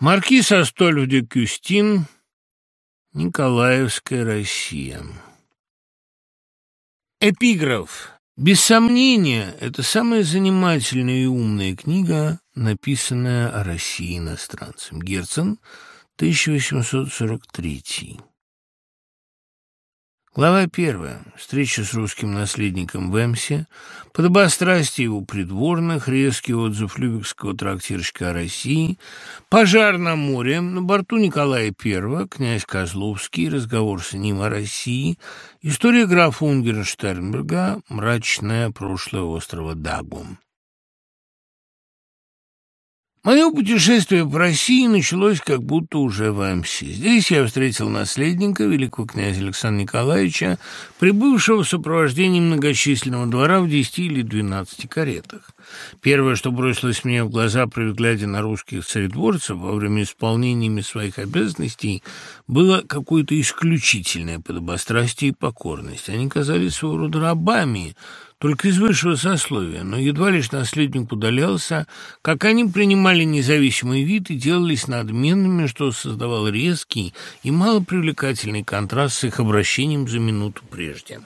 Маркиз Астольф де Кюстин, Николаевская Россия. Эпиграф. Без сомнения, это самая занимательная и умная книга, написанная о России иностранцем. Герцен, 1843. Глава первая. Встреча с русским наследником в Эмсе, подобострастие его придворных, резкий отзыв Любекского трактирщика о России, пожар на море, на борту Николая I, князь Козловский, разговор с ним о России, история графа Унгерштернберга, мрачное прошлое острова Дагум. Мое путешествие по России началось как будто уже в Амси. Здесь я встретил наследника, великого князя Александра Николаевича, прибывшего в сопровождении многочисленного двора в десяти или двенадцати каретах. Первое, что бросилось мне в глаза при взгляде на русских царедворцев во время исполнения своих обязанностей, было какое-то исключительное подобострастие и покорность. Они казались своего рода рабами, только из высшего сословия, но едва лишь наследник удалялся, как они принимали независимый вид и делались надменными, что создавал резкий и малопривлекательный контраст с их обращением за минуту прежде.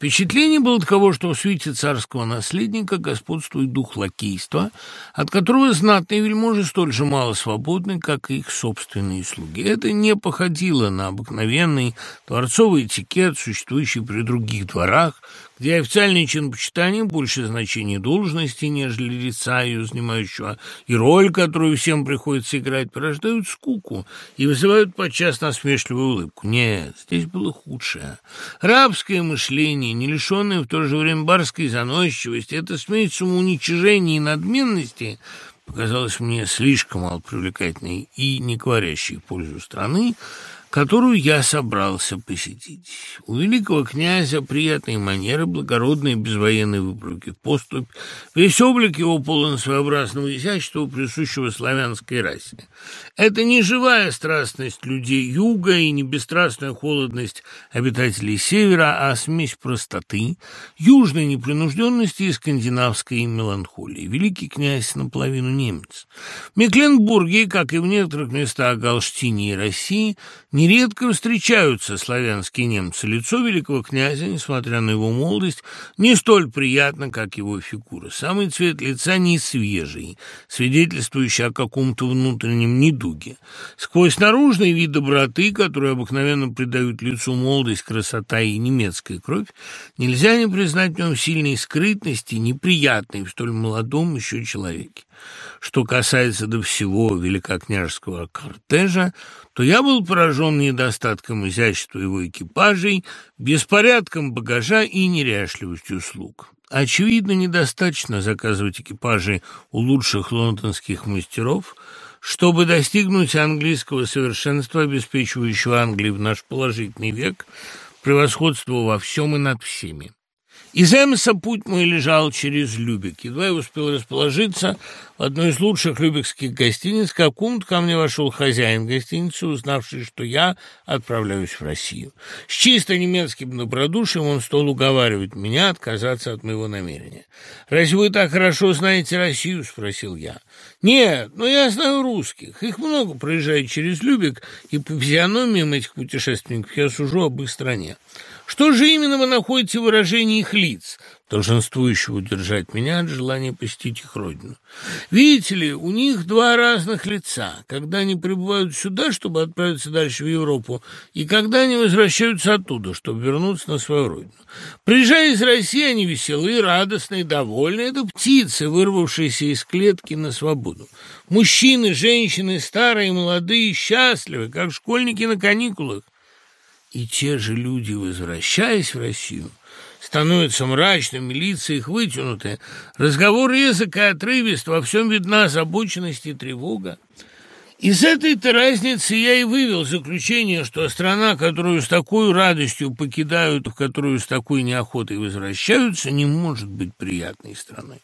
Впечатление было таково, что в свете царского наследника господствует дух лакейства, от которого знатные вельможи столь же мало свободны, как и их собственные слуги. Это не походило на обыкновенный дворцовый этикет, существующий при других дворах, где официальный чин почитания больше значения должности, нежели лица ее занимающего, и роль, которую всем приходится играть, порождают скуку и вызывают подчас насмешливую улыбку. Нет, здесь было худшее. Рабское мышление, не лишенное в то же время барской заносчивости, это смесь самоуничижения и надменности показалось мне слишком малопривлекательной и не говорящей в пользу страны, которую я собрался посетить. У великого князя приятные манеры, благородные безвоенные выправки, поступь, весь облик его полон своеобразного изящества, присущего славянской расе. Это не живая страстность людей юга и не бесстрастная холодность обитателей севера, а смесь простоты, южной непринужденности и скандинавской меланхолии. Великий князь наполовину немец. В Мекленбурге, как и в некоторых местах Галштинии и России, Нередко встречаются славянские немцы. Лицо великого князя, несмотря на его молодость, не столь приятно, как его фигура. Самый цвет лица не свежий, свидетельствующий о каком-то внутреннем недуге. Сквозь наружный вид доброты, который обыкновенно придают лицу молодость, красота и немецкая кровь, нельзя не признать в нем сильной скрытности, неприятной в столь молодом еще человеке. Что касается до всего великокняжеского кортежа, то я был поражен недостатком изящества его экипажей, беспорядком багажа и неряшливостью слуг. Очевидно, недостаточно заказывать экипажи у лучших лондонских мастеров, чтобы достигнуть английского совершенства, обеспечивающего Англии в наш положительный век превосходство во всем и над всеми. Из Эмса путь мой лежал через Любек. Едва я успел расположиться в одной из лучших любекских гостиниц, как в комнату ко мне вошел хозяин гостиницы, узнавший, что я отправляюсь в Россию. С чисто немецким добродушием он стал уговаривать меня отказаться от моего намерения. «Разве вы так хорошо знаете Россию?» — спросил я. «Нет, но я знаю русских. Их много проезжает через Любек, и по физиономиям этих путешественников я сужу об их стране. Что же именно вы находите в выражении их лиц, долженствующего удержать меня от желания посетить их родину? Видите ли, у них два разных лица, когда они прибывают сюда, чтобы отправиться дальше в Европу, и когда они возвращаются оттуда, чтобы вернуться на свою родину. Приезжая из России, они веселые, радостные, довольные. Это птицы, вырвавшиеся из клетки на свободу. Мужчины, женщины, старые, молодые, счастливы, как школьники на каникулах. И те же люди, возвращаясь в Россию, становятся мрачными, лица их вытянуты, разговор резок и отрывист, во всем видна озабоченность и тревога. Из этой-то разницы я и вывел заключение, что страна, которую с такой радостью покидают, в которую с такой неохотой возвращаются, не может быть приятной страной.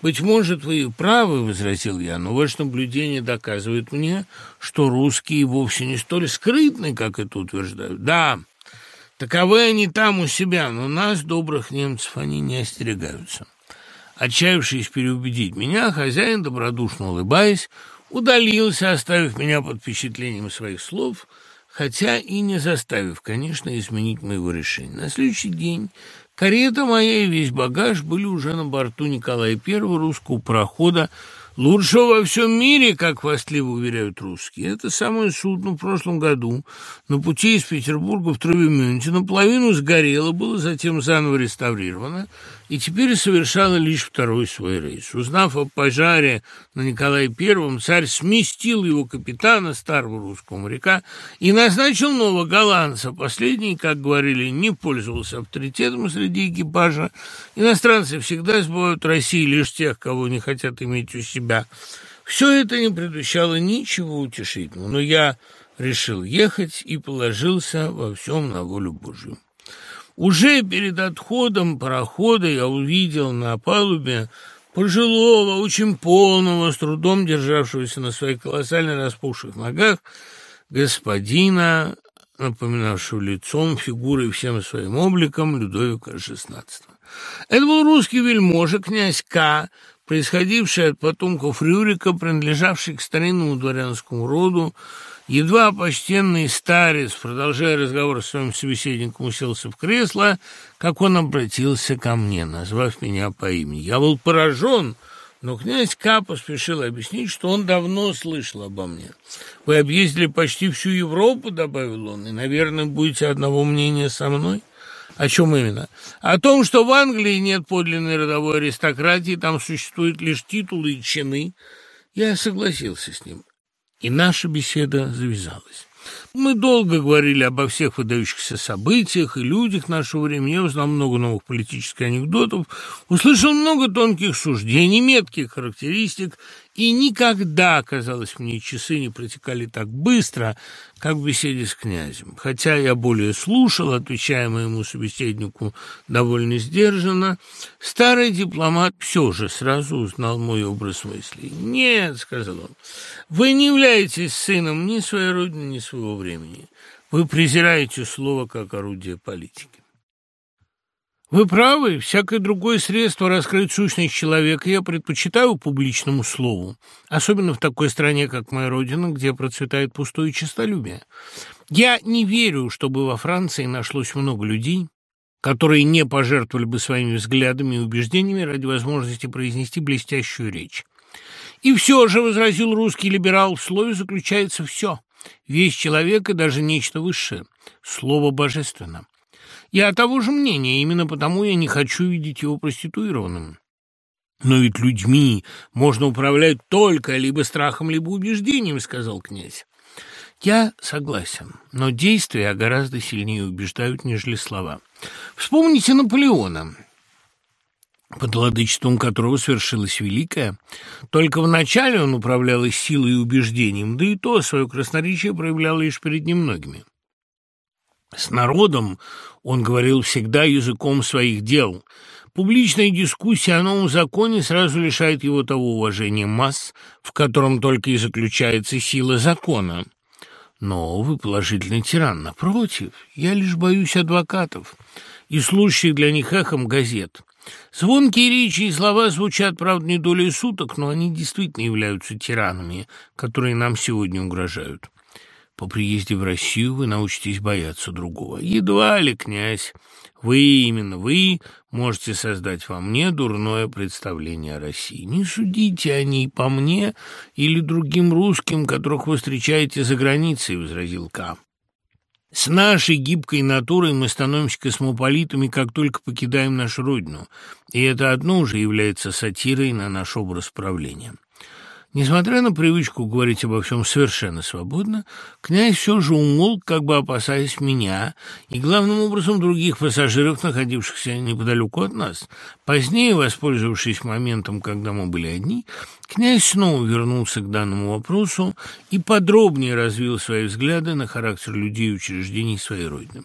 «Быть может, вы правы, — возразил я, — но ваше наблюдение доказывает мне, что русские вовсе не столь скрытны, как это утверждают. Да, таковы они там у себя, но нас, добрых немцев, они не остерегаются». Отчаявшись переубедить меня, хозяин, добродушно улыбаясь, удалился, оставив меня под впечатлением своих слов, хотя и не заставив, конечно, изменить моего решения. На следующий день карета моя и весь багаж были уже на борту Николая I русского парохода, Лучшего во всем мире, как хвастливо уверяют русские. Это самое судно в прошлом году на пути из Петербурга в Травемюнте наполовину сгорело, было затем заново реставрировано и теперь совершала лишь второй свой рейс. Узнав о пожаре на Николае Первом, царь сместил его капитана, старого русского моряка, и назначил нового голландца. Последний, как говорили, не пользовался авторитетом среди экипажа. Иностранцы всегда сбывают России лишь тех, кого не хотят иметь у себя. Все это не предвещало ничего утешительного, но я решил ехать и положился во всем на волю Божью. Уже перед отходом парохода я увидел на палубе пожилого, очень полного, с трудом державшегося на своих колоссально распухших ногах, господина, напоминавшего лицом, фигурой всем своим обликом Людовика XVI. Это был русский вельможа, князь К., происходивший от потомков Рюрика, принадлежавший к старинному дворянскому роду, Едва почтенный старец, продолжая разговор с своим собеседником, уселся в кресло, как он обратился ко мне, назвав меня по имени. Я был поражен, но князь К. поспешил объяснить, что он давно слышал обо мне. «Вы объездили почти всю Европу», — добавил он, — «и, наверное, будете одного мнения со мной». О чем именно? О том, что в Англии нет подлинной родовой аристократии, там существуют лишь титулы и чины. Я согласился с ним и наша беседа завязалась. Мы долго говорили обо всех выдающихся событиях и людях нашего времени. Я узнал много новых политических анекдотов, услышал много тонких суждений, метких характеристик и никогда, казалось мне, часы не протекали так быстро, как в беседе с князем. Хотя я более слушал, отвечая моему собеседнику довольно сдержанно, старый дипломат все же сразу узнал мой образ мыслей. «Нет», — сказал он, — «вы не являетесь сыном ни своей родины, ни своего времени. Вы презираете слово как орудие политики». Вы правы, всякое другое средство раскрыть сущность человека я предпочитаю публичному слову, особенно в такой стране, как моя родина, где процветает пустое честолюбие. Я не верю, чтобы во Франции нашлось много людей, которые не пожертвовали бы своими взглядами и убеждениями ради возможности произнести блестящую речь. И все же, возразил русский либерал, в слове заключается все. Весь человек и даже нечто высшее. Слово божественно. Я того же мнения, именно потому я не хочу видеть его проституированным. Но ведь людьми можно управлять только либо страхом, либо убеждением, сказал князь. Я согласен, но действия гораздо сильнее убеждают, нежели слова. Вспомните Наполеона, под владычеством которого свершилось великое. Только вначале он управлял их силой и убеждением, да и то свое красноречие проявлял лишь перед немногими. С народом он говорил всегда языком своих дел. Публичная дискуссия о новом законе сразу лишает его того уважения масс, в котором только и заключается сила закона. Но вы положительный тиран. Напротив, я лишь боюсь адвокатов и слушающих для них эхом газет. Звонкие речи и слова звучат, правда, не долей суток, но они действительно являются тиранами, которые нам сегодня угрожают. По приезде в Россию вы научитесь бояться другого. Едва ли, князь, вы, именно вы, можете создать во мне дурное представление о России. Не судите о ней по мне или другим русским, которых вы встречаете за границей, — возразил К. С нашей гибкой натурой мы становимся космополитами, как только покидаем нашу родину, и это одно уже является сатирой на наш образ правления. Несмотря на привычку говорить обо всем совершенно свободно, князь все же умолк, как бы опасаясь меня и, главным образом, других пассажиров, находившихся неподалеку от нас. Позднее, воспользовавшись моментом, когда мы были одни, князь снова вернулся к данному вопросу и подробнее развил свои взгляды на характер людей и учреждений своей родины.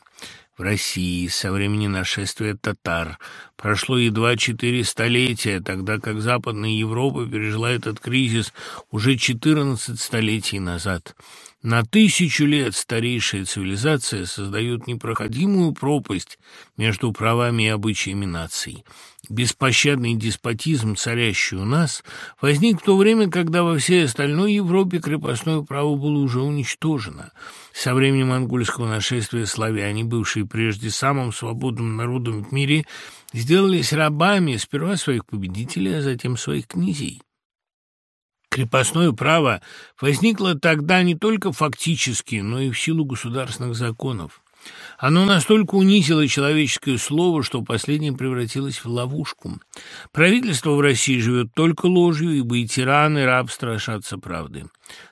В России со времени нашествия татар прошло едва четыре столетия, тогда как Западная Европа пережила этот кризис уже четырнадцать столетий назад. На тысячу лет старейшая цивилизация создает непроходимую пропасть между правами и обычаями наций. Беспощадный деспотизм, царящий у нас, возник в то время, когда во всей остальной Европе крепостное право было уже уничтожено. Со временем монгольского нашествия славяне, бывшие прежде самым свободным народом в мире, сделались рабами сперва своих победителей, а затем своих князей. Крепостное право возникло тогда не только фактически, но и в силу государственных законов. Оно настолько унизило человеческое слово, что последнее превратилось в ловушку. Правительство в России живет только ложью, ибо и тираны, и раб страшатся правды.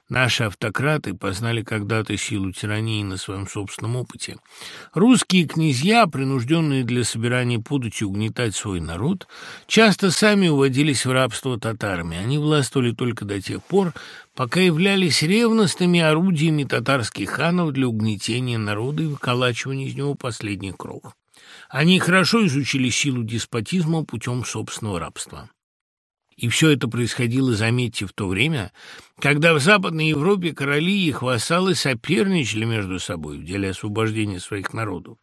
Наши автократы познали когда-то силу тирании на своем собственном опыте. Русские князья, принужденные для собирания подати угнетать свой народ, часто сами уводились в рабство татарами. Они властвовали только до тех пор, пока являлись ревностными орудиями татарских ханов для угнетения народа и выколачивания из него последних кров. Они хорошо изучили силу деспотизма путем собственного рабства. И все это происходило, заметьте, в то время, когда в Западной Европе короли и их вассалы соперничали между собой в деле освобождения своих народов.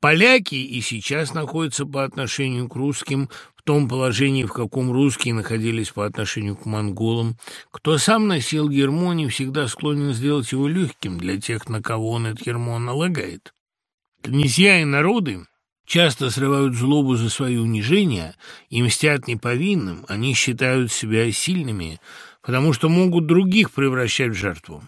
Поляки и сейчас находятся по отношению к русским в том положении, в каком русские находились по отношению к монголам. Кто сам носил ермо, не всегда склонен сделать его легким для тех, на кого он это ермо налагает. Князья и народы часто срывают злобу за свои унижения и мстят неповинным, они считают себя сильными, потому что могут других превращать в жертву.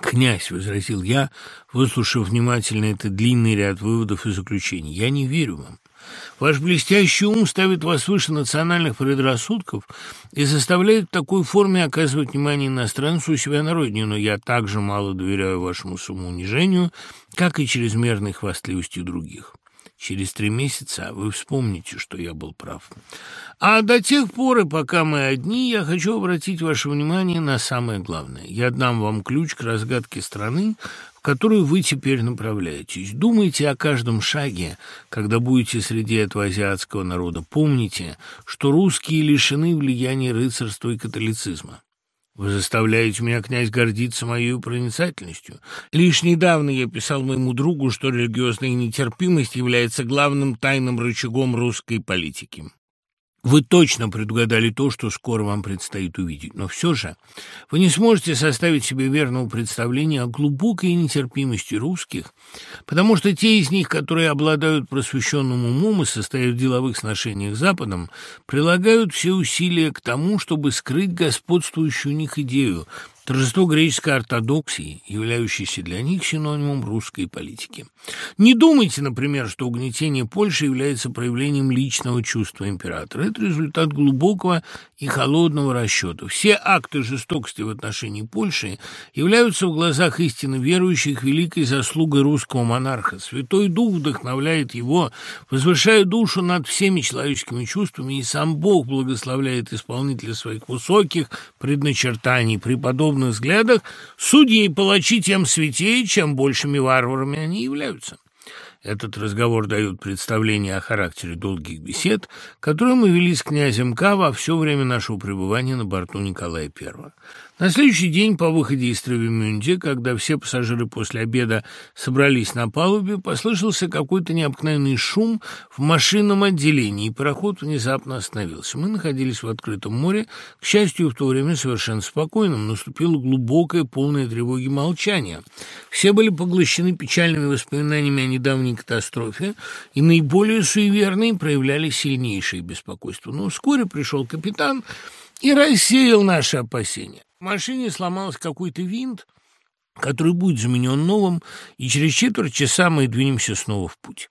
«Князь», — возразил я, выслушав внимательно этот длинный ряд выводов и заключений, — «я не верю вам. Ваш блестящий ум ставит вас выше национальных предрассудков и заставляет в такой форме оказывать внимание иностранцу у себя на родине, но я также мало доверяю вашему самоунижению, как и чрезмерной хвастливости других. Через три месяца вы вспомните, что я был прав. А до тех пор, и пока мы одни, я хочу обратить ваше внимание на самое главное. Я дам вам ключ к разгадке страны, которую вы теперь направляетесь. Думайте о каждом шаге, когда будете среди этого азиатского народа. Помните, что русские лишены влияния рыцарства и католицизма. Вы заставляете меня, князь, гордиться моей проницательностью. Лишь недавно я писал моему другу, что религиозная нетерпимость является главным тайным рычагом русской политики. Вы точно предугадали то, что скоро вам предстоит увидеть, но все же вы не сможете составить себе верного представления о глубокой нетерпимости русских, потому что те из них, которые обладают просвещенным умом и состоят в деловых сношениях с Западом, прилагают все усилия к тому, чтобы скрыть господствующую у них идею, торжество греческой ортодоксии, являющейся для них синонимом русской политики. Не думайте, например, что угнетение Польши является проявлением личного чувства императора. Это результат глубокого и холодного расчета. Все акты жестокости в отношении Польши являются в глазах истинно верующих великой заслугой русского монарха. Святой Дух вдохновляет его, возвышая душу над всеми человеческими чувствами, и сам Бог благословляет исполнителя своих высоких предначертаний, преподобного подобных взглядах судьи и палачи тем святее, чем большими варварами они являются. Этот разговор дает представление о характере долгих бесед, которые мы вели с князем К во все время нашего пребывания на борту Николая I. На следующий день по выходе из Травимюнде, когда все пассажиры после обеда собрались на палубе, послышался какой-то необыкновенный шум в машинном отделении, и пароход внезапно остановился. Мы находились в открытом море, к счастью, в то время совершенно спокойным. Наступило глубокое, полное тревоги молчание. Все были поглощены печальными воспоминаниями о недавней катастрофе, и наиболее суеверные проявляли сильнейшее беспокойство. Но вскоре пришел капитан и рассеял наши опасения. Машине сломался какой-то винт, который будет заменен новым, и через четверть часа мы двинемся снова в путь.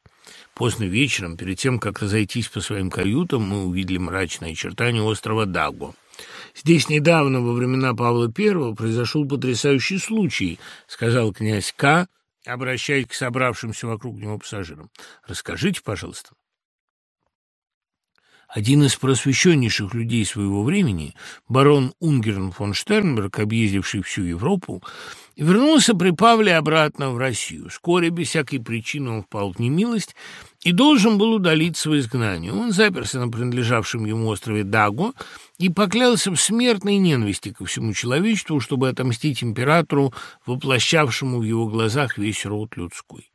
Поздно вечером, перед тем, как разойтись по своим каютам, мы увидели мрачные очертания острова Даго. «Здесь недавно, во времена Павла I, произошел потрясающий случай», — сказал князь К., обращаясь к собравшимся вокруг него пассажирам. «Расскажите, пожалуйста». Один из просвещеннейших людей своего времени, барон Унгерн фон Штернберг, объездивший всю Европу, вернулся при Павле обратно в Россию. Вскоре, без всякой причины, он впал в немилость и должен был удалиться в изгнание. Он заперся на принадлежавшем ему острове Даго и поклялся в смертной ненависти ко всему человечеству, чтобы отомстить императору, воплощавшему в его глазах весь род людской.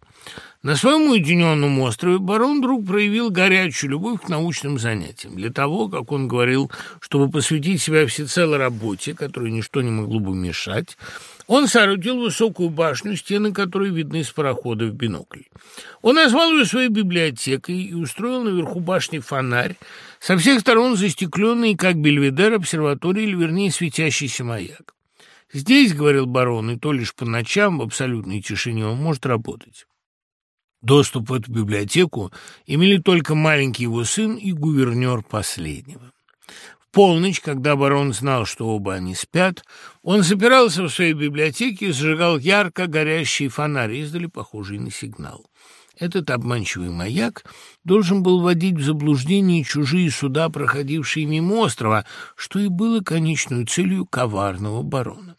На своем уединенном острове барон вдруг проявил горячую любовь к научным занятиям. Для того, как он говорил, чтобы посвятить себя всецело работе, которой ничто не могло бы мешать, он соорудил высокую башню, стены которой видны с парохода в бинокль. Он назвал ее своей библиотекой и устроил наверху башни фонарь, со всех сторон застекленный, как бельведер обсерватории, или, вернее, светящийся маяк. Здесь, — говорил барон, — и то лишь по ночам в абсолютной тишине он может работать. Доступ в эту библиотеку имели только маленький его сын и гувернер последнего полночь, когда барон знал, что оба они спят, он запирался в своей библиотеке и зажигал ярко горящий фонарь, издали похожий на сигнал. Этот обманчивый маяк должен был вводить в заблуждение чужие суда, проходившие мимо острова, что и было конечной целью коварного барона.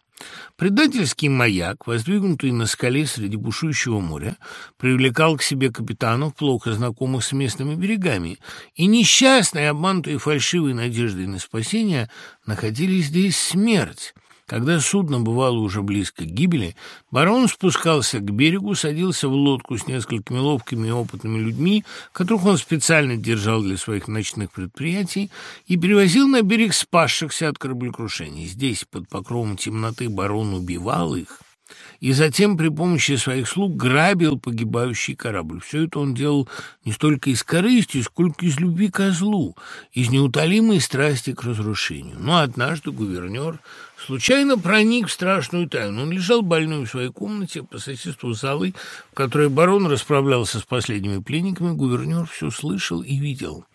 Предательский маяк, воздвигнутый на скале среди бушующего моря, привлекал к себе капитанов, плохо знакомых с местными берегами, и несчастные, обманутые фальшивой надеждой на спасение, находили здесь смерть — когда судно бывало уже близко к гибели, барон спускался к берегу, садился в лодку с несколькими ловкими и опытными людьми, которых он специально держал для своих ночных предприятий, и перевозил на берег спасшихся от кораблекрушений. Здесь, под покровом темноты, барон убивал их, и затем при помощи своих слуг грабил погибающий корабль. Все это он делал не столько из корысти, сколько из любви к злу, из неутолимой страсти к разрушению. Но однажды гувернер случайно проник в страшную тайну. Он лежал больной в своей комнате по соседству с залой, в которой барон расправлялся с последними пленниками. Гувернер все слышал и видел.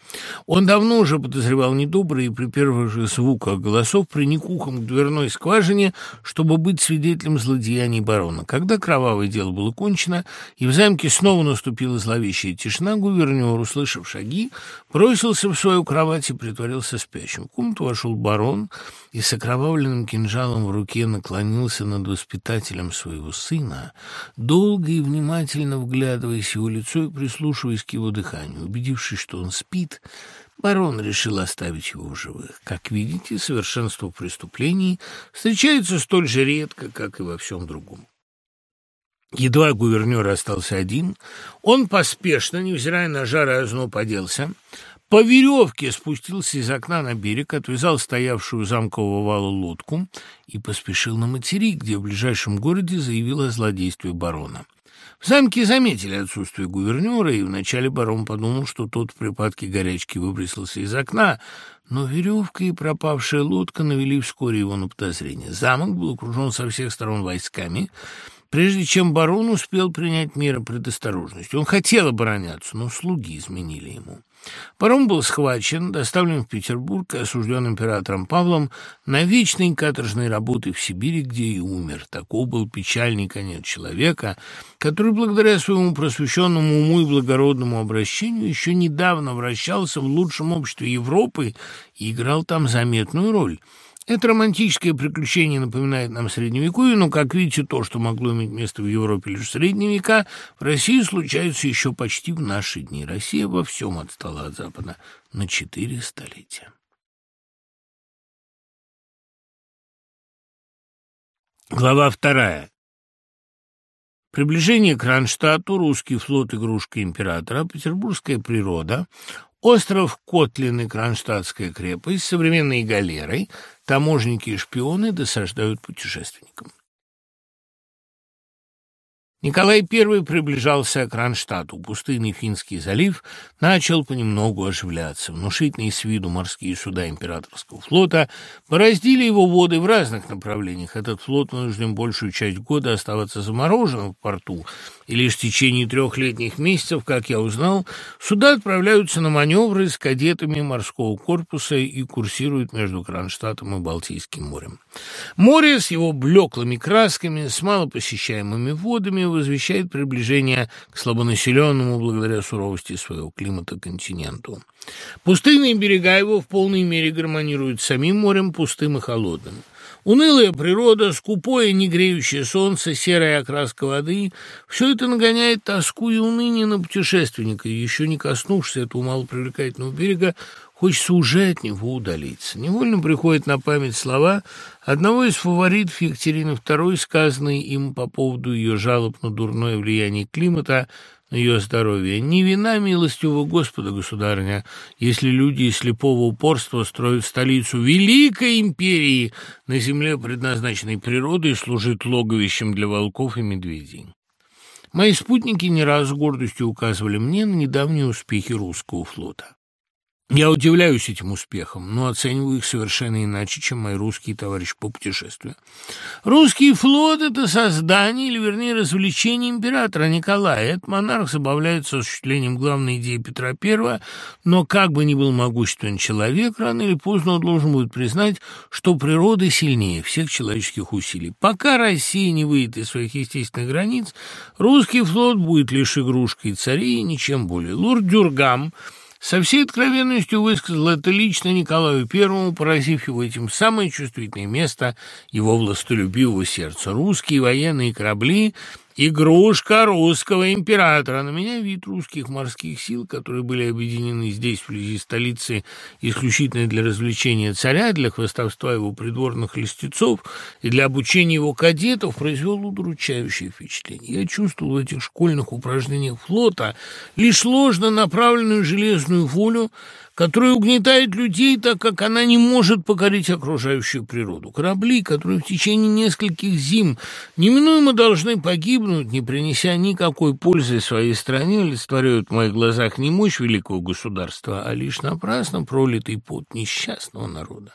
Он давно уже подозревал недобрые и при первых же звуках голосов приник ухом к дверной скважине, чтобы быть свидетелем злодеяний барона. Когда кровавое дело было кончено, и в замке снова наступила зловещая тишина, гувернер, услышав шаги, бросился в свою кровать и притворился спящим. В комнату вошел барон и с окровавленным кинжалом в руке наклонился над воспитателем своего сына, долго и внимательно вглядываясь его лицо и прислушиваясь к его дыханию. Убедившись, что он спит, барон решил оставить его в живых. Как видите, совершенство преступлений встречается столь же редко, как и во всем другом. Едва гувернер остался один, он поспешно, невзирая на жар и озноб, оделся, по веревке спустился из окна на берег, отвязал стоявшую у замкового вала лодку и поспешил на материк, где в ближайшем городе заявил о злодействе барона. В замке заметили отсутствие гувернера, и вначале барон подумал, что тот в припадке горячки выбросился из окна, но веревка и пропавшая лодка навели вскоре его на подозрение. Замок был окружен со всех сторон войсками, прежде чем барон успел принять меры предосторожности. Он хотел обороняться, но слуги изменили ему. Паром был схвачен, доставлен в Петербург и осужден императором Павлом на вечные каторжные работы в Сибири, где и умер. Таков был печальный конец человека, который благодаря своему просвещенному уму и благородному обращению еще недавно вращался в лучшем обществе Европы и играл там заметную роль – это романтическое приключение напоминает нам Средневековье, но, как видите, то, что могло иметь место в Европе лишь в Средние века, в России случается еще почти в наши дни. Россия во всем отстала от Запада на четыре столетия. Глава вторая. Приближение к Кронштадту, русский флот игрушка императора, петербургская природа, остров Котлин и Кронштадтская крепость, современные галеры – Таможники и шпионы досаждают путешественникам. Николай I приближался к Кронштадту. Пустынный Финский залив начал понемногу оживляться. Внушительные с виду морские суда императорского флота бороздили его воды в разных направлениях. Этот флот вынужден большую часть года оставаться замороженным в порту, и лишь в течение трех летних месяцев, как я узнал, суда отправляются на маневры с кадетами морского корпуса и курсируют между Кронштадтом и Балтийским морем. Море с его блеклыми красками, с малопосещаемыми водами, возвещает приближение к слабонаселенному благодаря суровости своего климата континенту. Пустынные берега его в полной мере гармонируют с самим морем, пустым и холодным. Унылая природа, скупое, негреющее солнце, серая окраска воды — все это нагоняет тоску и уныние на путешественника, еще не коснувшись этого малопривлекательного берега, хочется уже от него удалиться. Невольно приходят на память слова одного из фаворитов Екатерины II, сказанные им по поводу ее жалоб на дурное влияние климата — ее здоровье. Не вина милостивого Господа, государыня, если люди из слепого упорства строят столицу великой империи на земле, предназначенной природой, служит логовищем для волков и медведей. Мои спутники не раз с гордостью указывали мне на недавние успехи русского флота. Я удивляюсь этим успехам, но оцениваю их совершенно иначе, чем мои русские товарищи по путешествию. Русский флот — это создание, или, вернее, развлечение императора Николая. Этот монарх забавляется осуществлением главной идеи Петра I, но как бы ни был могущественен человек, рано или поздно он должен будет признать, что природа сильнее всех человеческих усилий. Пока Россия не выйдет из своих естественных границ, русский флот будет лишь игрушкой царей и ничем более. Лорд Дюргам — со всей откровенностью высказал это лично Николаю Первому, поразив его этим самое чувствительное место его властолюбивого сердца. Русские военные корабли Игрушка русского императора. На меня вид русских морских сил, которые были объединены здесь, вблизи столицы, исключительно для развлечения царя, для хвостовства его придворных листецов и для обучения его кадетов, произвел удручающее впечатление. Я чувствовал в этих школьных упражнениях флота лишь ложно направленную железную волю, которая угнетает людей, так как она не может покорить окружающую природу. Корабли, которые в течение нескольких зим неминуемо должны погибнуть, не принеся никакой пользы своей стране, олицетворяют в моих глазах не мощь великого государства, а лишь напрасно пролитый пот несчастного народа.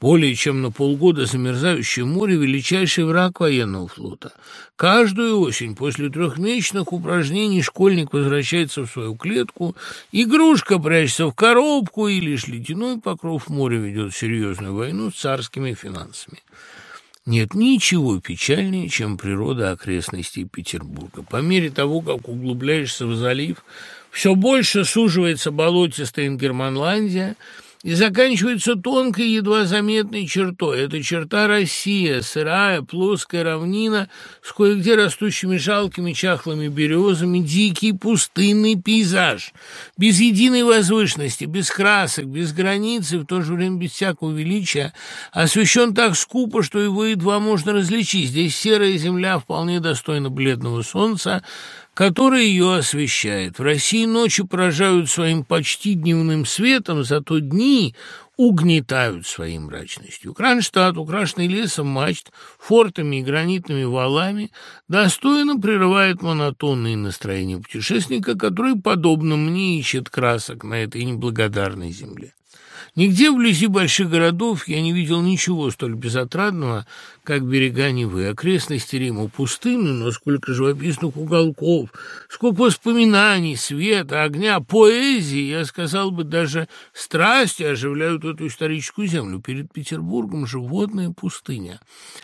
Более чем на полгода замерзающее море – величайший враг военного флота. Каждую осень после трехмесячных упражнений школьник возвращается в свою клетку, игрушка прячется в коробку, и лишь ледяной покров моря ведет серьезную войну с царскими финансами. Нет ничего печальнее, чем природа окрестностей Петербурга. По мере того, как углубляешься в залив, все больше суживается болотистая Ингерманландия – и заканчивается тонкой, едва заметной чертой. Эта черта Россия, сырая, плоская равнина с кое-где растущими жалкими чахлыми березами, дикий пустынный пейзаж, без единой возвышенности, без красок, без границы, в то же время без всякого величия, освещен так скупо, что его едва можно различить. Здесь серая земля вполне достойна бледного солнца, который ее освещает. В России ночи поражают своим почти дневным светом, зато дни угнетают своей мрачностью. Кронштадт, украшенный лесом мачт, фортами и гранитными валами, достойно прерывает монотонные настроения путешественника, который, подобно мне, ищет красок на этой неблагодарной земле. Нигде вблизи больших городов я не видел ничего столь безотрадного, как берега Невы, окрестности Рима пустыны, но сколько живописных уголков, сколько воспоминаний, света, огня, поэзии, я сказал бы, даже страсти оживляют эту историческую землю. Перед Петербургом же водная пустыня,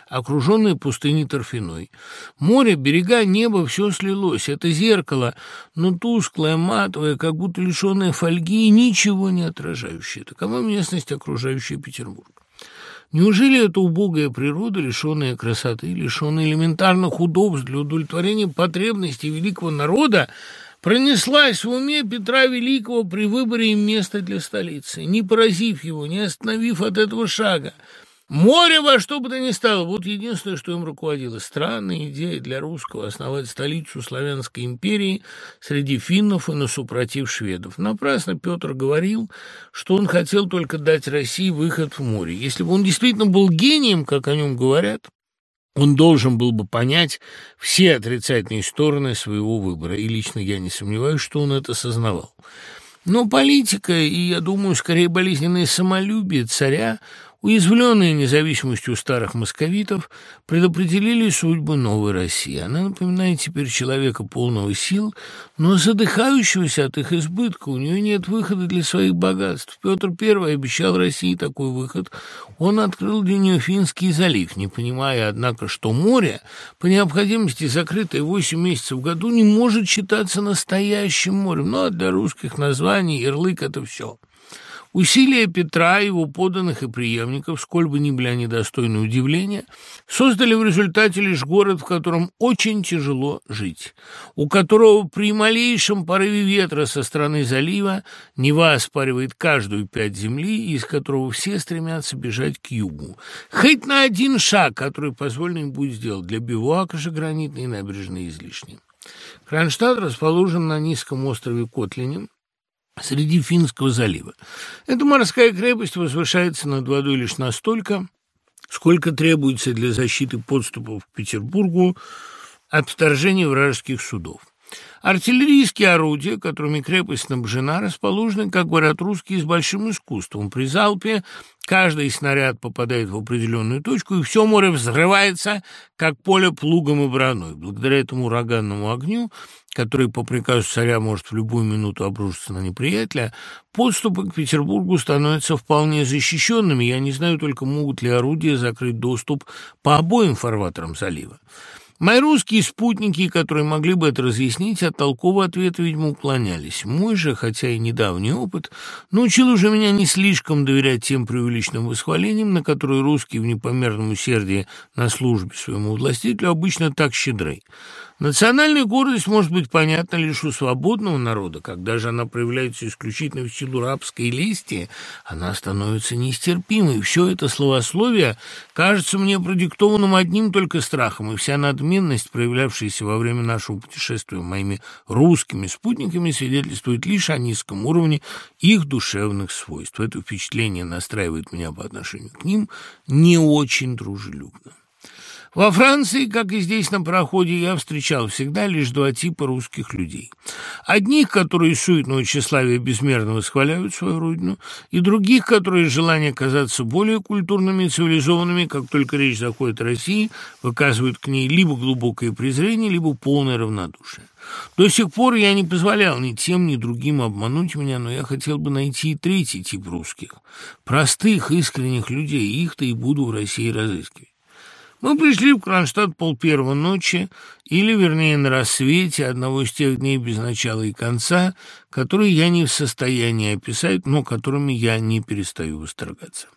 окруженная пустыней торфяной. Море, берега, небо, все слилось. Это зеркало, но тусклое, матовое, как будто лишенное фольги ничего не отражающее. Такова местность, окружающая Петербург. Неужели эта убогая природа, лишенная красоты, лишенная элементарных удобств для удовлетворения потребностей великого народа, пронеслась в уме Петра Великого при выборе места для столицы, не поразив его, не остановив от этого шага, Море во что бы то ни стало, вот единственное, что им руководило. Странная идея для русского основать столицу славянской империи среди финнов и насупротив шведов. Напрасно Петр говорил, что он хотел только дать России выход в море. Если бы он действительно был гением, как о нем говорят, он должен был бы понять все отрицательные стороны своего выбора, и лично я не сомневаюсь, что он это сознавал. Но политика и, я думаю, скорее болезненное самолюбие царя уязвленные независимостью старых московитов, предопределили судьбу новой России. Она напоминает теперь человека полного сил, но задыхающегося от их избытка. У нее нет выхода для своих богатств. Петр I обещал России такой выход. Он открыл для нее Финский залив, не понимая, однако, что море, по необходимости закрытое 8 месяцев в году, не может считаться настоящим морем. Ну, а для русских названий ярлык – это все. Усилия Петра, его поданных и преемников, сколь бы ни были они достойны удивления, создали в результате лишь город, в котором очень тяжело жить, у которого при малейшем порыве ветра со стороны залива Нева оспаривает каждую пять земли, из которого все стремятся бежать к югу. Хоть на один шаг, который позволено им будет сделать для бивуака же гранитной набережной излишне. Кронштадт расположен на низком острове Котлине, среди Финского залива. Эта морская крепость возвышается над водой лишь настолько, сколько требуется для защиты подступов к Петербургу от вторжения вражеских судов. Артиллерийские орудия, которыми крепость снабжена, расположены, как говорят русские, с большим искусством. При залпе каждый снаряд попадает в определенную точку, и все море взрывается, как поле плугом и броной. Благодаря этому ураганному огню, который по приказу царя может в любую минуту обрушиться на неприятеля, подступы к Петербургу становятся вполне защищенными. Я не знаю только, могут ли орудия закрыть доступ по обоим фарватерам залива. Мои русские спутники, которые могли бы это разъяснить, от толкового ответа, видимо, уклонялись. Мой же, хотя и недавний опыт, научил уже меня не слишком доверять тем преувеличенным восхвалениям, на которые русские в непомерном усердии на службе своему властителю обычно так щедры. Национальная гордость может быть понятна лишь у свободного народа. Когда же она проявляется исключительно в силу рабской лести, она становится нестерпимой. Все это словословие кажется мне продиктованным одним только страхом, и вся надменность, проявлявшаяся во время нашего путешествия моими русскими спутниками, свидетельствует лишь о низком уровне их душевных свойств. Это впечатление настраивает меня по отношению к ним не очень дружелюбно. Во Франции, как и здесь на проходе, я встречал всегда лишь два типа русских людей. Одних, которые суетного тщеславия безмерно восхваляют свою родину, и других, которые из желания казаться более культурными и цивилизованными, как только речь заходит о России, выказывают к ней либо глубокое презрение, либо полное равнодушие. До сих пор я не позволял ни тем, ни другим обмануть меня, но я хотел бы найти и третий тип русских. Простых, искренних людей, их-то и буду в России разыскивать. Мы пришли в Кронштадт пол первого ночи, или, вернее, на рассвете одного из тех дней без начала и конца, которые я не в состоянии описать, но которыми я не перестаю восторгаться.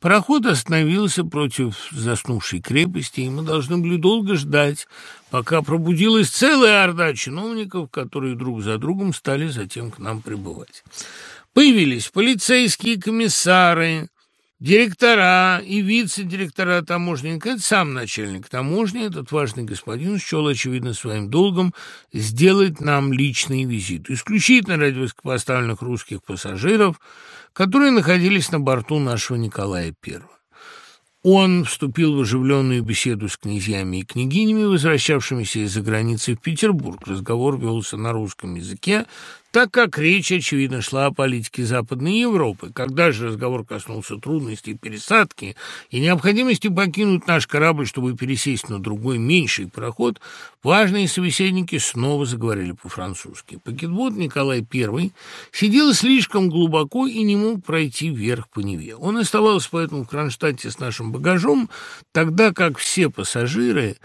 Пароход остановился против заснувшей крепости, и мы должны были долго ждать, пока пробудилась целая орда чиновников, которые друг за другом стали затем к нам прибывать. Появились полицейские комиссары, Директора и вице-директора таможенника – это сам начальник таможни, этот важный господин счел, очевидно, своим долгом сделать нам личный визит, исключительно ради высокопоставленных русских пассажиров, которые находились на борту нашего Николая I. Он вступил в оживленную беседу с князьями и княгинями, возвращавшимися из-за границы в Петербург. Разговор велся на русском языке, так как речь, очевидно, шла о политике Западной Европы. Когда же разговор коснулся трудностей пересадки и необходимости покинуть наш корабль, чтобы пересесть на другой меньший пароход, важные собеседники снова заговорили по-французски. Пакетбот Николай I сидел слишком глубоко и не мог пройти вверх по Неве. Он оставался поэтому в Кронштадте с нашим багажом, тогда как все пассажиры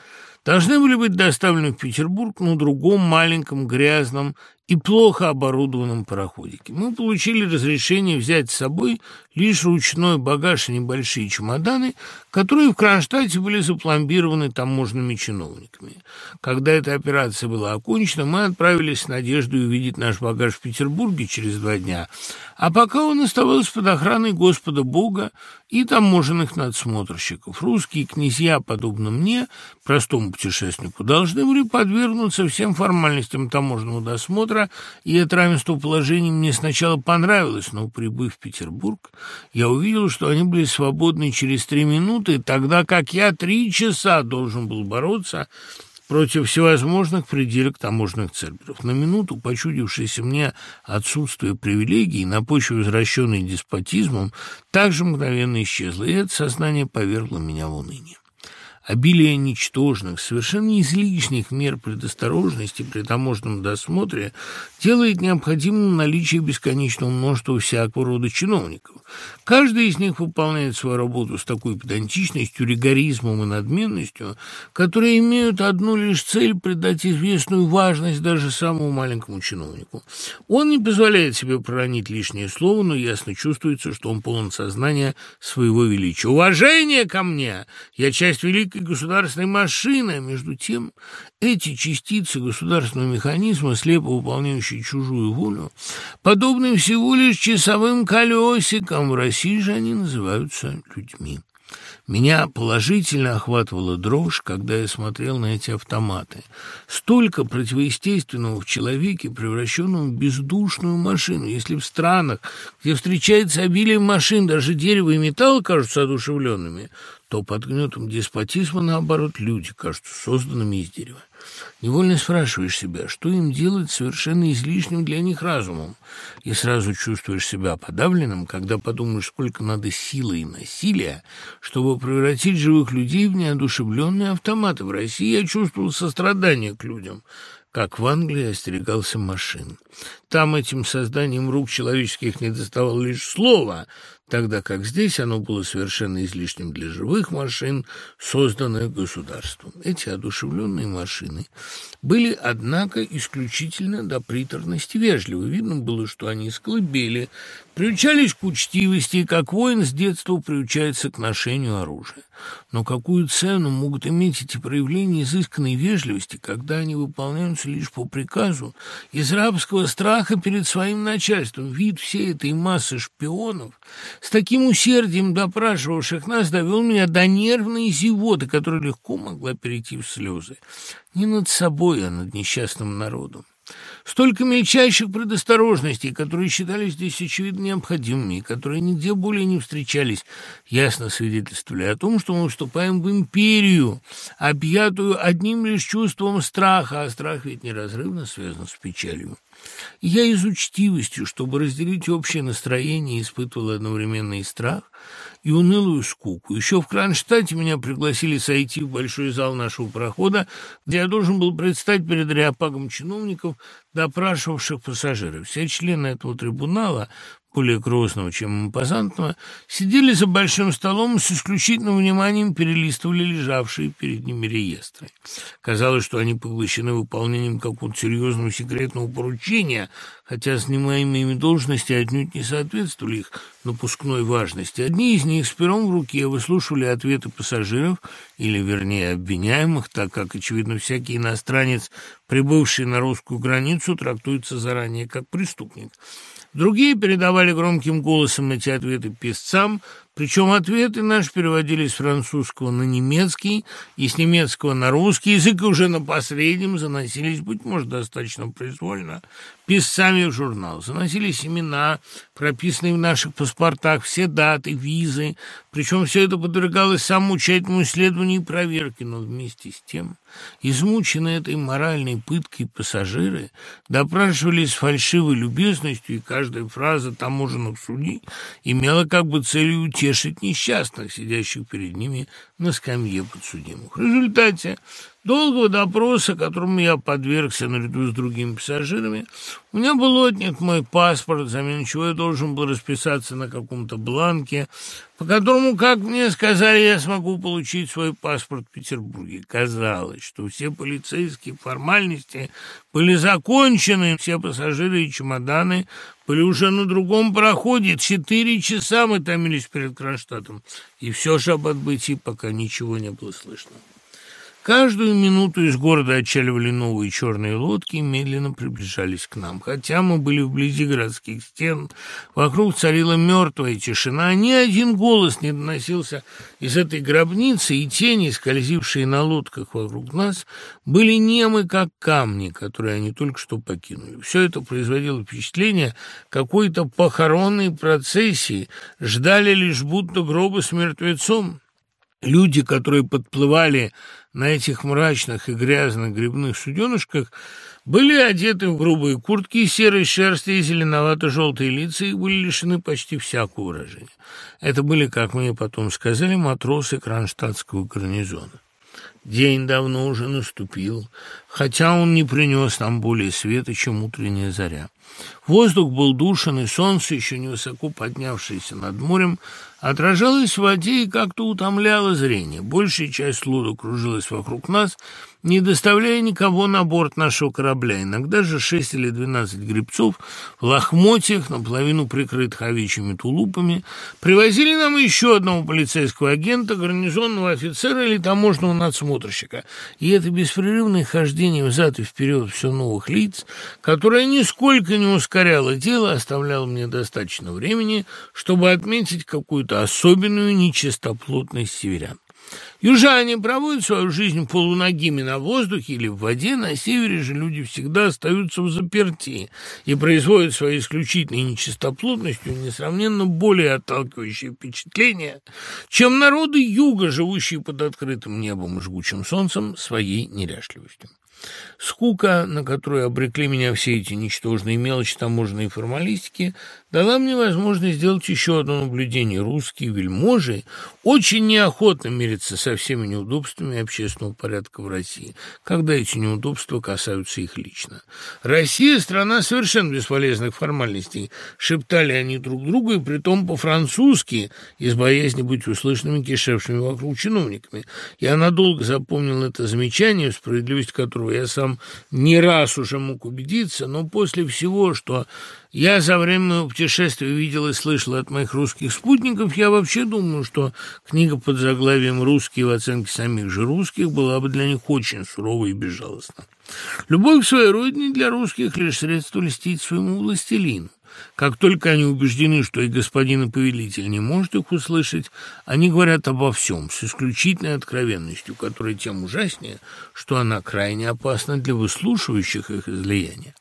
должны были быть доставлены в Петербург на другом маленьком грязном и плохо оборудованном пароходике. Мы получили разрешение взять с собой лишь ручной багаж и небольшие чемоданы, которые в Кронштадте были запломбированы таможенными чиновниками. Когда эта операция была окончена, мы отправились с надеждой увидеть наш багаж в Петербурге через два дня, а пока он оставался под охраной Господа Бога и таможенных надсмотрщиков. Русские князья, подобно мне, простому путешественнику, должны были подвергнуться всем формальностям таможенного досмотра, и это равенство положений мне сначала понравилось, но, прибыв в Петербург, я увидел, что они были свободны через три минуты, тогда как я три часа должен был бороться против всевозможных пределок таможенных церберов. На минуту, почудившееся мне отсутствие привилегий на почве возвращенной деспотизмом, также мгновенно исчезло, и это сознание повергло меня в уныние. Обилие ничтожных, совершенно излишних мер предосторожности при таможенном досмотре делает необходимым наличие бесконечного множества всякого рода чиновников. Каждый из них выполняет свою работу с такой педантичностью, ригоризмом и надменностью, которые имеют одну лишь цель – придать известную важность даже самому маленькому чиновнику. Он не позволяет себе проронить лишнее слово, но ясно чувствуется, что он полон сознания своего величия. «Уважение ко мне! Я часть великой государственной машины!» а Между тем, эти частицы государственного механизма, слепо выполняющие чужую волю, подобны всего лишь часовым колесикам, в России же они называются людьми. Меня положительно охватывала дрожь, когда я смотрел на эти автоматы. Столько противоестественного в человеке, превращенном в бездушную машину. Если в странах, где встречается обилие машин, даже дерево и металл кажутся одушевленными, то под гнетом деспотизма, наоборот, люди кажутся созданными из дерева. Невольно спрашиваешь себя, что им делать совершенно излишним для них разумом, и сразу чувствуешь себя подавленным, когда подумаешь, сколько надо силы и насилия, чтобы превратить живых людей в неодушевленные автоматы. В России я чувствовал сострадание к людям, как в Англии остерегался машин. Там этим созданием рук человеческих не доставало лишь слова, тогда как здесь оно было совершенно излишним для живых машин, созданных государством. Эти одушевленные машины были, однако, исключительно до приторности вежливы. Видно было, что они склыбели, приучались к учтивости, как воин с детства приучается к ношению оружия. Но какую цену могут иметь эти проявления изысканной вежливости, когда они выполняются лишь по приказу, из рабского страха перед своим начальством? Вид всей этой массы шпионов с таким усердием допрашивавших нас довел меня до нервной зевоты, которая легко могла перейти в слезы. Не над собой, а над несчастным народом. Столько мельчайших предосторожностей, которые считались здесь очевидно необходимыми, и которые нигде более не встречались, ясно свидетельствовали о том, что мы вступаем в империю, объятую одним лишь чувством страха, а страх ведь неразрывно связан с печалью. Я из учтивости, чтобы разделить общее настроение, испытывал одновременно и страх, и унылую скуку. Еще в Кронштадте меня пригласили сойти в большой зал нашего прохода, где я должен был предстать перед реопагом чиновников, допрашивавших пассажиров. Все члены этого трибунала более грозного, чем импозантного, сидели за большим столом и с исключительным вниманием перелистывали лежавшие перед ними реестры. Казалось, что они поглощены выполнением какого-то серьезного секретного поручения, хотя занимаемые ими должности отнюдь не соответствовали их напускной важности. Одни из них с пером в руке выслушивали ответы пассажиров, или, вернее, обвиняемых, так как, очевидно, всякий иностранец, прибывший на русскую границу, трактуется заранее как преступник. Другие передавали громким голосом эти ответы писцам, причем ответы наши переводились с французского на немецкий и с немецкого на русский язык, и уже на последнем заносились, быть может, достаточно произвольно, писцами в журнал. Заносились имена, прописанные в наших паспортах, все даты, визы, причем все это подвергалось самому тщательному исследованию и проверке, но вместе с тем, измученные этой моральной пыткой пассажиры допрашивались с фальшивой любезностью, и каждая фраза таможенных судей имела как бы целью утешить утешить несчастных, сидящих перед ними на скамье подсудимых. В результате долгого допроса, которому я подвергся наряду с другими пассажирами, у меня был отнят мой паспорт, взамен чего я должен был расписаться на каком-то бланке, по которому, как мне сказали, я смогу получить свой паспорт в Петербурге. Казалось, что все полицейские формальности были закончены, все пассажиры и чемоданы были уже на другом проходе. Четыре часа мы томились перед Кронштадтом, и все же об отбытии пока ничего не было слышно. Каждую минуту из города отчаливали новые черные лодки и медленно приближались к нам. Хотя мы были вблизи городских стен, вокруг царила мертвая тишина, ни один голос не доносился из этой гробницы, и тени, скользившие на лодках вокруг нас, были немы, как камни, которые они только что покинули. Все это производило впечатление какой-то похоронной процессии, ждали лишь будто гроба с мертвецом. Люди, которые подплывали на этих мрачных и грязных грибных суденышках, были одеты в грубые куртки серой шерсти и зеленовато-желтые лица, и были лишены почти всякого выражения. Это были, как мне потом сказали, матросы кронштадтского гарнизона. День давно уже наступил, хотя он не принес нам более света, чем утренняя заря. Воздух был душен, и солнце, еще невысоко поднявшееся над морем, отражалось в воде и как-то утомляло зрение. Большая часть лодок кружилась вокруг нас, не доставляя никого на борт нашего корабля. Иногда же шесть или двенадцать гребцов в лохмотьях, наполовину прикрытых овечьими тулупами, привозили нам еще одного полицейского агента, гарнизонного офицера или таможенного надсмотрщика. И это беспрерывное хождение взад и вперед все новых лиц, которое нисколько не ускоряло дело, оставляло мне достаточно времени, чтобы отметить какую-то особенную нечистоплотность северян. Южане проводят свою жизнь полуногими на воздухе или в воде, на севере же люди всегда остаются в заперти и производят своей исключительной нечистоплотностью несравненно более отталкивающее впечатление, чем народы юга, живущие под открытым небом и жгучим солнцем, своей неряшливостью. Скука, на которую обрекли меня все эти ничтожные мелочи таможенной формалистики, дала мне возможность сделать еще одно наблюдение. Русские вельможи очень неохотно мирятся со всеми неудобствами общественного порядка в России, когда эти неудобства касаются их лично. «Россия – страна совершенно бесполезных формальностей», – шептали они друг другу, и притом по-французски, из боязни быть услышанными кишевшими вокруг чиновниками. Я надолго запомнил это замечание, справедливость которого я сам не раз уже мог убедиться, но после всего, что я за время моего путешествия видел и слышал от моих русских спутников, я вообще думаю, что книга под заглавием «Русские» в оценке самих же русских была бы для них очень суровой и безжалостна. Любовь к своей родине для русских лишь средство льстить своему властелину. Как только они убеждены, что и господин и повелитель не может их услышать, они говорят обо всем с исключительной откровенностью, которая тем ужаснее, что она крайне опасна для выслушивающих их излияния.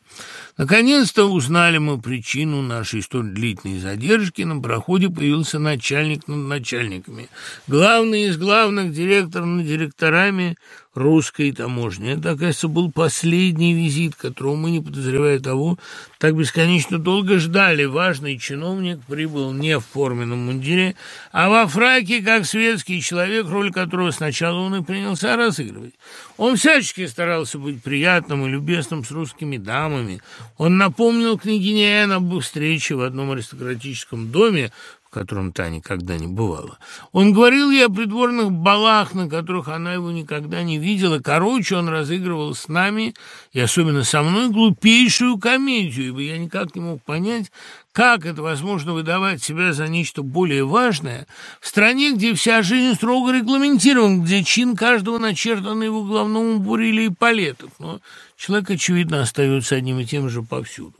Наконец-то узнали мы причину нашей столь длительной задержки. На проходе появился начальник над начальниками. Главный из главных, директор над директорами русской таможни. Это, оказывается, был последний визит, которого мы, не подозревая того, так бесконечно долго ждали. Важный чиновник прибыл не в форменном мундире, а во фраке, как светский человек, роль которого сначала он и принялся разыгрывать. Он всячески старался быть приятным и любезным с русскими дамами. Он напомнил княгине Энн об встрече в одном аристократическом доме, в котором та никогда не бывала. Он говорил ей о придворных балах, на которых она его никогда не видела. Короче, он разыгрывал с нами, и особенно со мной, глупейшую комедию, ибо я никак не мог понять, как это возможно выдавать себя за нечто более важное в стране, где вся жизнь строго регламентирована, где чин каждого начертан его главному уборе или эполетах, но человек, очевидно, остается одним и тем же повсюду.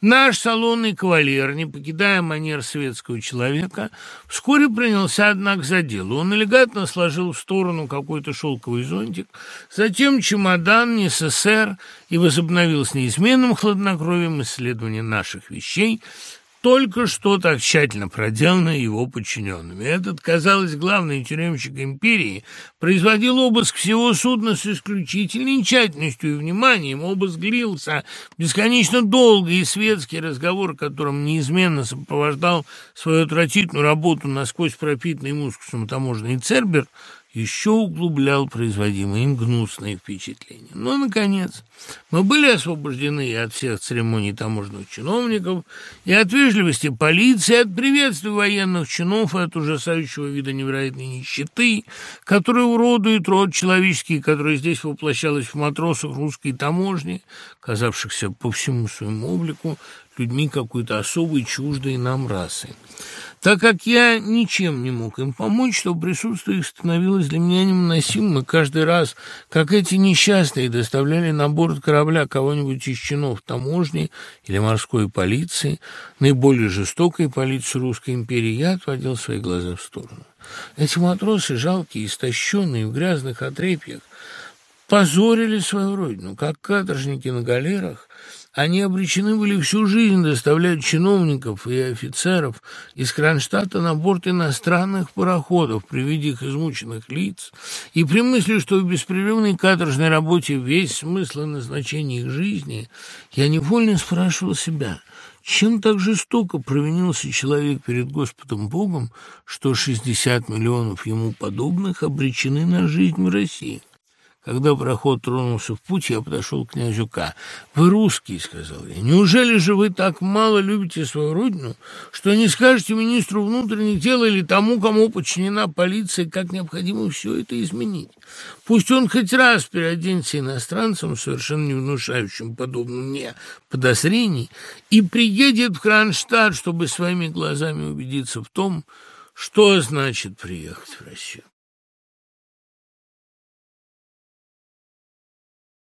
Наш салонный кавалер, не покидая манер светского человека, вскоре принялся, однако, за дело. Он элегантно сложил в сторону какой-то шелковый зонтик, затем чемодан, НССР и возобновил с неизменным хладнокровием исследование наших вещей, только что так тщательно проделано его подчиненными. Этот, казалось, главный тюремщик империи производил обыск всего судна с исключительной тщательностью и вниманием. Обыск длился бесконечно долго, и светский разговор, которым неизменно сопровождал свою отвратительную работу насквозь пропитанный мускусом таможенный Цербер, еще углублял производимые им гнусные впечатления. Но, наконец, мы были освобождены и от всех церемоний таможенных чиновников, и от вежливости полиции, и от приветствия военных чинов, и от ужасающего вида невероятной нищеты, которая уродует род человеческий, который здесь воплощалась в матросах русской таможни, казавшихся по всему своему облику людьми какой-то особой, чуждой нам расы. Так как я ничем не мог им помочь, то присутствие их становилось для меня невыносимым, каждый раз, как эти несчастные доставляли на борт корабля кого-нибудь из чинов таможни или морской полиции, наиболее жестокой полиции Русской империи, я отводил свои глаза в сторону. Эти матросы, жалкие, истощенные, в грязных отрепьях, позорили свою родину, как каторжники на галерах, Они обречены были всю жизнь доставлять чиновников и офицеров из Кронштадта на борт иностранных пароходов при виде их измученных лиц и при мысли, что в беспрерывной каторжной работе весь смысл и назначение их жизни, я невольно спрашивал себя, чем так жестоко провинился человек перед Господом Богом, что 60 миллионов ему подобных обречены на жизнь в России? Когда пароход тронулся в путь, я подошел к князю. «Вы русский», — сказал я. «Неужели же вы так мало любите свою родину, что не скажете министру внутренних дел или тому, кому подчинена полиция, как необходимо все это изменить? Пусть он хоть раз переоденется иностранцем, совершенно не внушающим, подобно мне, подозрений, и приедет в Кронштадт, чтобы своими глазами убедиться в том, что значит приехать в Россию».